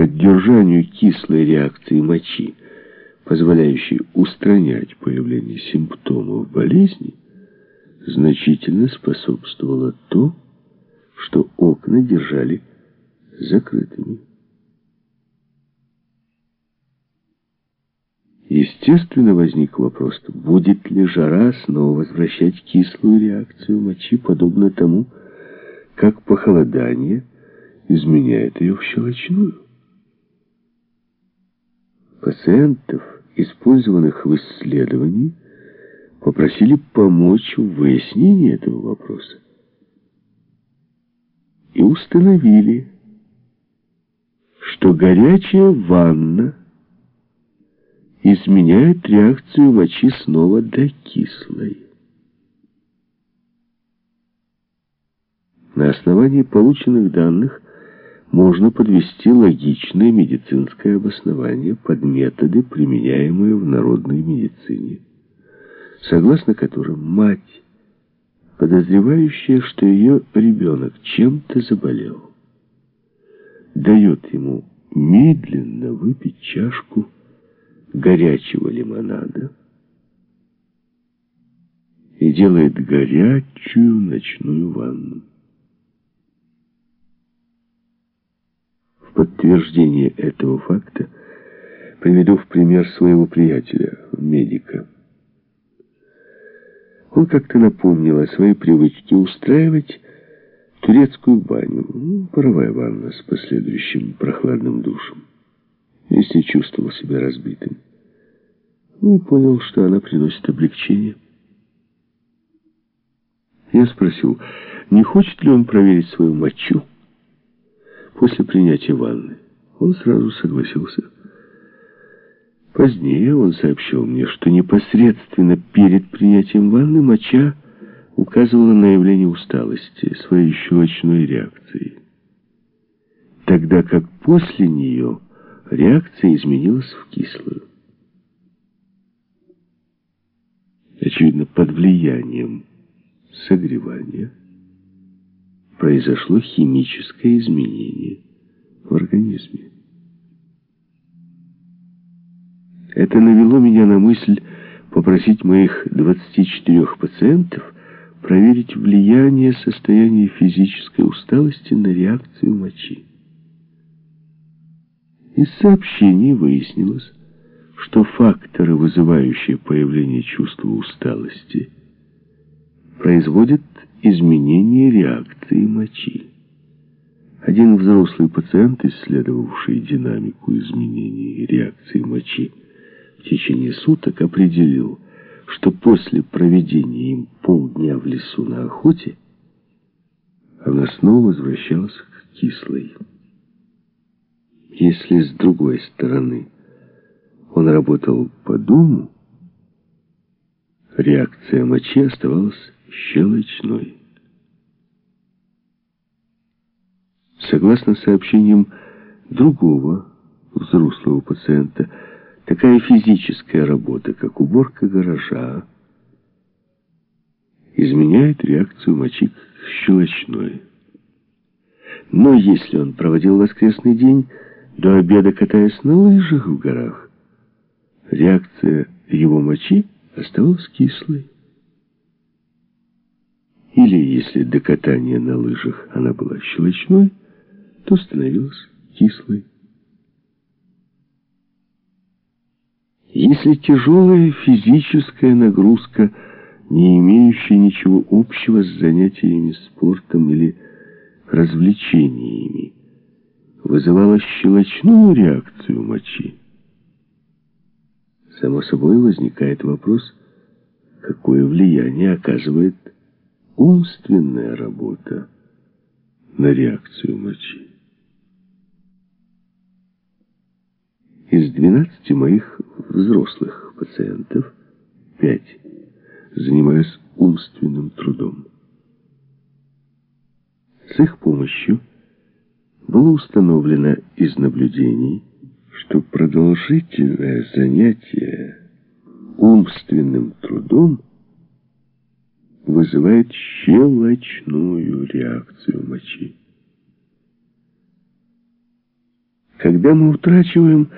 поддержанию кислой реакции мочи, позволяющей устранять появление симптомов болезни, значительно способствовало то, что окна держали закрытыми. Естественно, возник вопрос, будет ли жара снова возвращать кислую реакцию мочи, подобно тому, как похолодание изменяет ее в щелочную. Пациентов, использованных в исследовании, попросили помочь в выяснении этого вопроса. И установили, что горячая ванна изменяет реакцию мочи снова до кислой. На основании полученных данных можно подвести логичное медицинское обоснование под методы, применяемые в народной медицине, согласно которым мать, подозревающая, что ее ребенок чем-то заболел, дает ему медленно выпить чашку горячего лимонада и делает горячую ночную ванну. Подтверждение этого факта приведу в пример своего приятеля, медика. Он как-то напомнил о своей привычке устраивать турецкую баню, ну, паровая ванна с последующим прохладным душем если чувствовал себя разбитым. Ну и понял, что она приносит облегчение. Я спросил, не хочет ли он проверить свою мочу после принятия ванны. Он сразу согласился. Позднее он сообщил мне, что непосредственно перед принятием ванны моча указывала на явление усталости, своей щелочной реакции. Тогда как после нее реакция изменилась в кислую. Очевидно, под влиянием согревания произошло химическое изменение в организме. Это навело меня на мысль попросить моих 24 пациентов проверить влияние состояния физической усталости на реакцию мочи. Из сообщений выяснилось, что факторы, вызывающие появление чувства усталости, производят изменение реакции мочи. Один взрослый пациент, исследовавший динамику изменений реакции мочи, в течение суток определил, что после проведения им полдня в лесу на охоте она снова возвращалась к кислой. Если с другой стороны он работал по дому, реакция мочи оставалась щелочной. Согласно сообщениям другого взрослого пациента, такая физическая работа, как уборка гаража, изменяет реакцию мочи к щелочной. Но если он проводил воскресный день, до обеда катаясь на лыжах в горах. Реакция его мочи оставалась кислой. Или, если до катания на лыжах она была щелочной, то становилась кислой. Если тяжелая физическая нагрузка, не имеющая ничего общего с занятиями спортом или развлечениями, вызывала щелочную реакцию мочи. Само собой возникает вопрос, какое влияние оказывает умственная работа на реакцию мочи. Из 12 моих взрослых пациентов 5 занимаюсь умственным трудом. С их помощью было установлено из наблюдений, что продолжительное занятие умственным трудом вызывает щелочную реакцию мочи. Когда мы утрачиваем